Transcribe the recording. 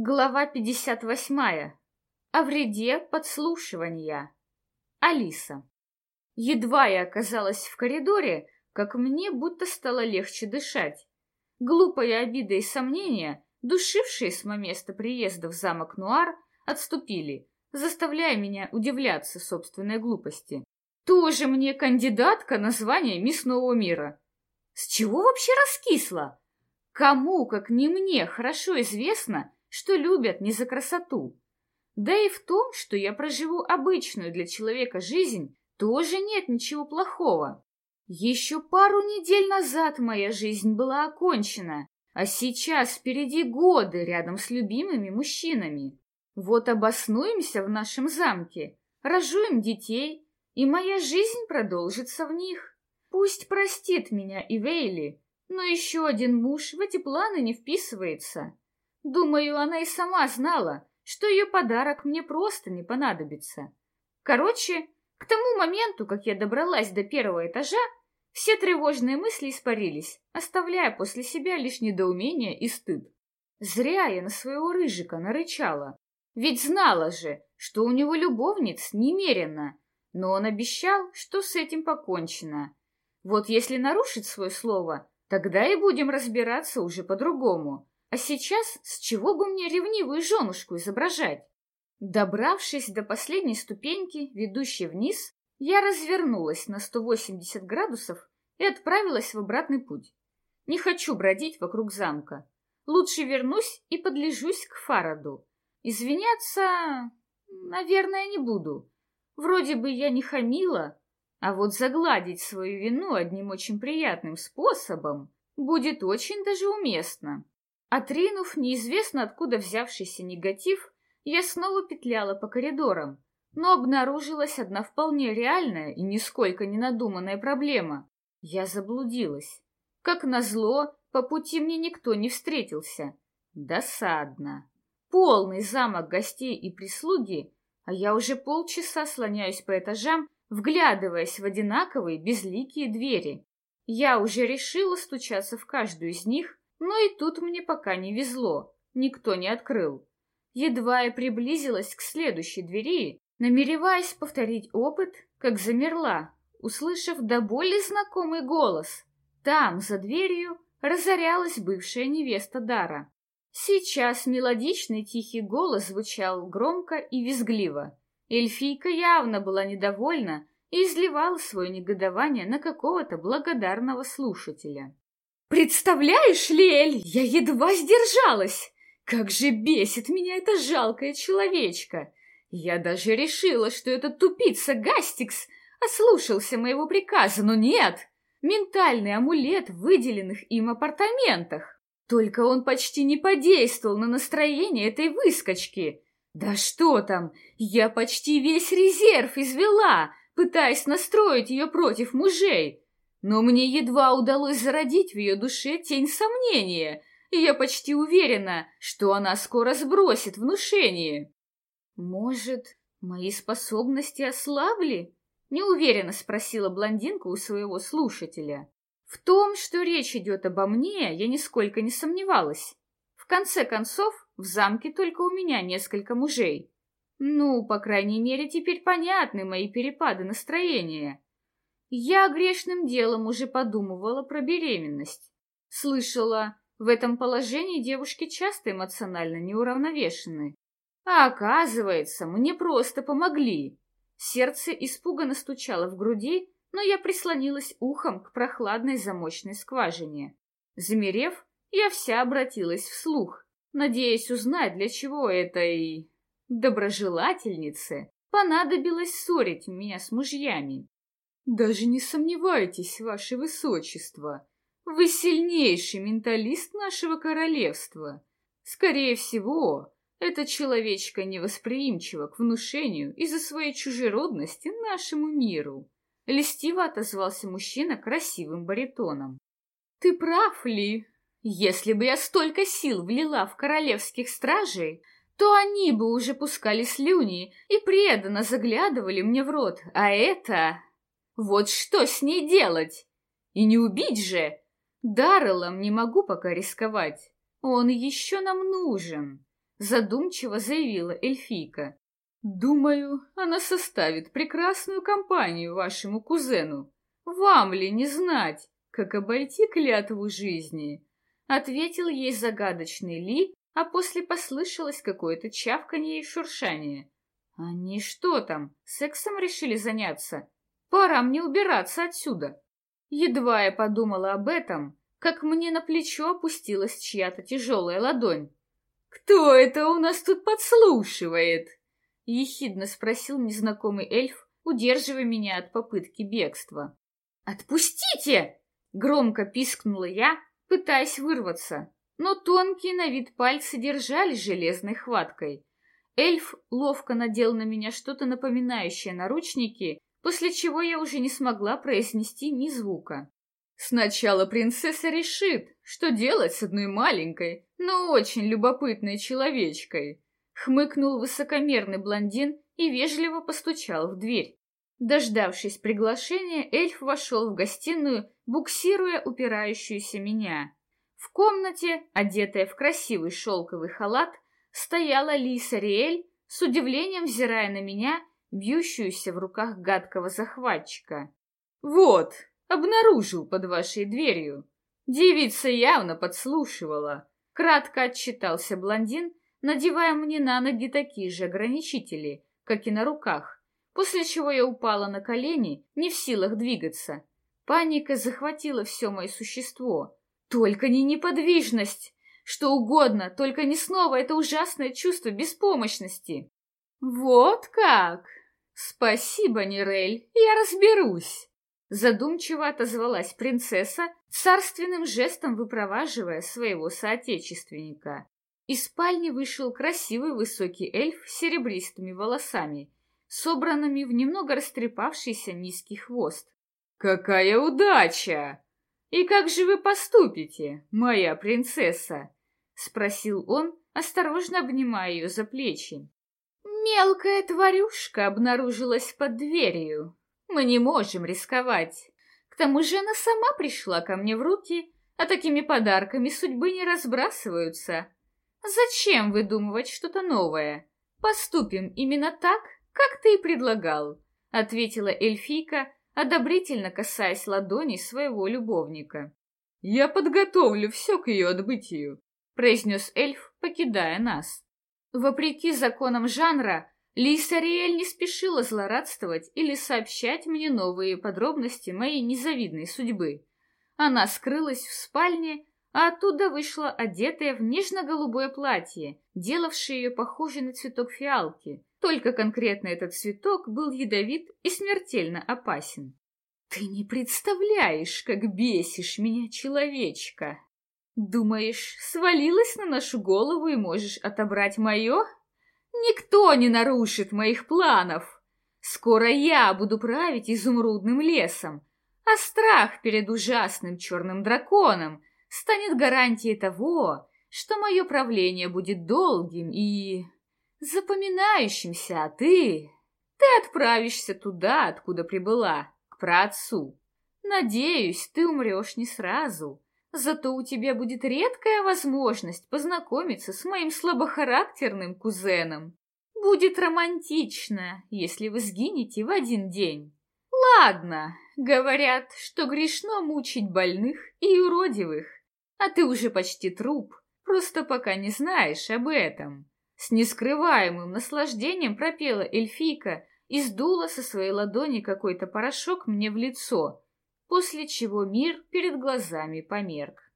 Глава 58. О вреде подслушивания. Алиса. Едва я оказалась в коридоре, как мне будто стало легче дышать. Глупая обида и сомнения, душившие с момента приезда в замок Нуар, отступили, заставляя меня удивляться собственной глупости. Тоже мне кандидатка на звание мисс Нового мира. С чего вообще раскисла? Кому, как не мне, хорошо известно, что любят не за красоту. Да и в том, что я проживу обычную для человека жизнь, тоже нет ничего плохого. Еще пару недель назад моя жизнь была окончена, а сейчас впереди годы рядом с любимыми мужчинами. Вот обоснуемся в нашем замке, рожуем детей, и моя жизнь продолжится в них. Пусть простит меня и Вейли, но еще один муж в эти планы не вписывается. Думаю, она и сама знала, что ее подарок мне просто не понадобится. Короче, к тому моменту, как я добралась до первого этажа, все тревожные мысли испарились, оставляя после себя лишь недоумение и стыд. Зря я на своего рыжика нарычала. Ведь знала же, что у него любовниц немерено, но он обещал, что с этим покончено. Вот если нарушит свое слово, тогда и будем разбираться уже по-другому. А сейчас с чего бы мне ревнивую женушку изображать? Добравшись до последней ступеньки, ведущей вниз, я развернулась на 180 градусов и отправилась в обратный путь. Не хочу бродить вокруг замка. Лучше вернусь и подлежусь к Фараду. Извиняться, наверное, не буду. Вроде бы я не хамила, а вот загладить свою вину одним очень приятным способом будет очень даже уместно. Отринув неизвестно откуда взявшийся негатив, я снова петляла по коридорам, но обнаружилась одна вполне реальная и нисколько не надуманная проблема. Я заблудилась. Как назло, по пути мне никто не встретился. Досадно. Полный замок гостей и прислуги, а я уже полчаса слоняюсь по этажам, вглядываясь в одинаковые безликие двери. Я уже решила стучаться в каждую из них, но и тут мне пока не везло, никто не открыл. Едва я приблизилась к следующей двери, намереваясь повторить опыт, как замерла, услышав до боли знакомый голос. Там, за дверью, разорялась бывшая невеста Дара. Сейчас мелодичный тихий голос звучал громко и визгливо. Эльфийка явно была недовольна и изливала свое негодование на какого-то благодарного слушателя. Представляешь, Лель, я едва сдержалась. Как же бесит меня эта жалкая человечка. Я даже решила, что этот тупица Гастикс ослушался моего приказа, но нет. Ментальный амулет в выделенных им апартаментах. Только он почти не подействовал на настроение этой выскочки. Да что там, я почти весь резерв извела, пытаясь настроить ее против мужей но мне едва удалось зародить в ее душе тень сомнения, и я почти уверена, что она скоро сбросит внушение. Может, мои способности ослабли? Неуверенно спросила блондинка у своего слушателя. В том, что речь идет обо мне, я нисколько не сомневалась. В конце концов, в замке только у меня несколько мужей. Ну, по крайней мере, теперь понятны мои перепады настроения. Я грешным делом уже подумывала про беременность. Слышала, в этом положении девушки часто эмоционально неуравновешены. А оказывается, мне просто помогли. Сердце испуганно стучало в груди, но я прислонилась ухом к прохладной замочной скважине. Замерев, я вся обратилась вслух, надеясь узнать, для чего этой доброжелательнице понадобилось ссорить меня с мужьями. Даже не сомневайтесь, ваше высочество, вы сильнейший менталист нашего королевства. Скорее всего, эта человечка невосприимчива к внушению из-за своей чужеродности нашему миру. Льстиво отозвался мужчина красивым баритоном. Ты прав, Ли. Если бы я столько сил влила в королевских стражей, то они бы уже пускали слюни и преданно заглядывали мне в рот, а это вот что с ней делать? И не убить же! Дарреллом не могу пока рисковать. Он еще нам нужен. задумчиво заявила эльфийка. Думаю, она составит прекрасную компанию вашему кузену. Вам ли не знать, как обойти клятву жизни? Ответил ей загадочный Ли, а после послышалось какое-то чавканье и шуршание. Они что там, сексом решили заняться? Пора мне убираться отсюда. Едва я подумала об этом, как мне на плечо опустилась чья-то тяжелая ладонь. «Кто это у нас тут подслушивает?» — ехидно спросил незнакомый эльф, удерживая меня от попытки бегства. «Отпустите!» — громко пискнула я, пытаясь вырваться, но тонкие на вид пальцы держали железной хваткой. Эльф ловко надел на меня что-то напоминающее наручники, после чего я уже не смогла произнести ни звука. Сначала принцесса решит, что делать с одной маленькой, но очень любопытной человечкой. Хмыкнул высокомерный блондин и вежливо постучал в дверь. Дождавшись приглашения, эльф вошел в гостиную, буксируя упирающуюся меня. В комнате, одетая в красивый шелковый халат, стояла Лиса Риэль, с удивлением взирая на меня, бьющуюся в руках гадкого захватчика. «Вот, обнаружил под вашей дверью. Девица явно подслушивала. Кратко отчитался блондин, надевая мне на ноги такие же ограничители, как и на руках, после чего я упала на колени, не в силах двигаться. Паника захватила все мое существо. Только не неподвижность! Что угодно, только не снова это ужасное чувство беспомощности. Вот как! Спасибо, Нирель, я разберусь. Задумчиво отозвалась принцесса, царственным жестом выпроваживая своего соотечественника. Из спальни вышел красивый высокий эльф с серебристыми волосами, собранными в немного растрепавшийся низкий хвост. «Какая удача! И как же вы поступите, моя принцесса?» — спросил он, осторожно обнимая ее за плечи. «Мелкая тварюшка обнаружилась под дверью», мы не можем рисковать. К тому же она сама пришла ко мне в руки, а такими подарками судьбы не разбрасываются. Зачем выдумывать что-то новое? Поступим именно так, как ты и предлагал, ответила эльфийка, одобрительно касаясь ладони своего любовника. Я подготовлю все к ее отбытию, произнес эльф, покидая нас. Вопреки законам жанра, Лиса Риэль не спешила злорадствовать или сообщать мне новые подробности моей незавидной судьбы. Она скрылась в спальне, а оттуда вышла одетая в нежно-голубое платье, делавшее ее похожей на цветок фиалки. Только конкретно этот цветок был ядовит и смертельно опасен. «Ты не представляешь, как бесишь меня, человечка!» «Думаешь, свалилась на нашу голову и можешь отобрать мое?» Никто не нарушит моих планов. Скоро я буду править изумрудным лесом, а страх перед ужасным черным драконом станет гарантией того, что мое правление будет долгим и запоминающимся, а ты... Ты отправишься туда, откуда прибыла, к праотцу. Надеюсь, ты умрешь не сразу, Зато у тебя будет редкая возможность познакомиться с моим слабохарактерным кузеном. Будет романтично, если вы сгинете в один день. Ладно, говорят, что грешно мучить больных и уродивых, а ты уже почти труп, просто пока не знаешь об этом. С нескрываемым наслаждением пропела эльфийка и сдула со своей ладони какой-то порошок мне в лицо, после чего мир перед глазами померк.